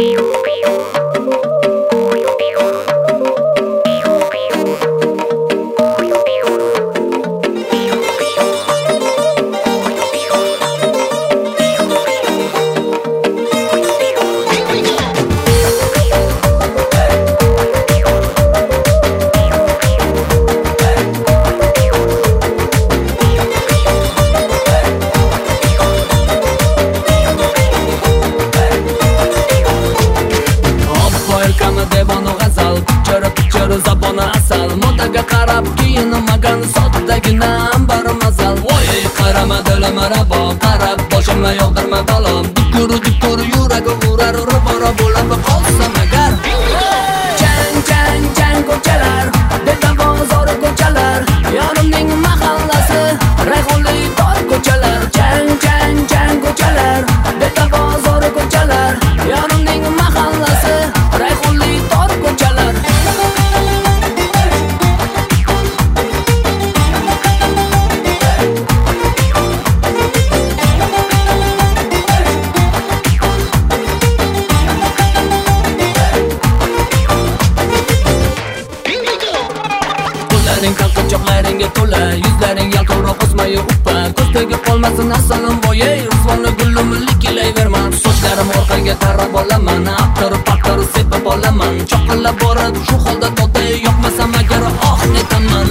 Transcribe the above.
Piu, piu. mazal modaga qarab kiyinmagan soddagina bor mazal voy qarama dilim rabo qarab boshimni yog'dirma balom dukur dukur yuragi ko'zlaring qalqinchoqlaringga to'la yuzlaring yalqovroq o'smayu uppa. Ko'z tegib qolmasin asalom boyi rusvonni gullumillik kelayverman sochlarim orqaga tarab olaman axtarib paqtirib sepib olaman. Choqillab borib shu holda to'ti yoqmasam agar ah, oh netaman